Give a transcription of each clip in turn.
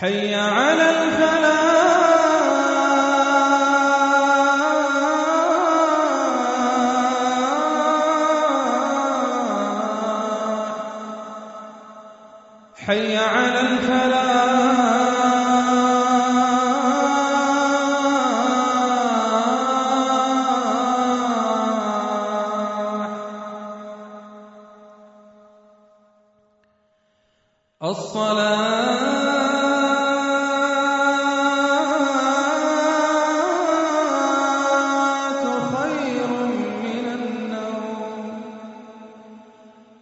حي على الفلاح. حي على الفلاح. الصلاة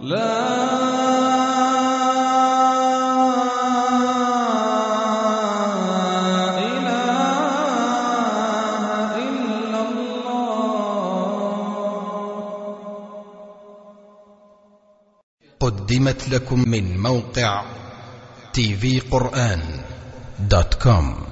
قدمت لكم من موقع تي في قرآن دوت كوم.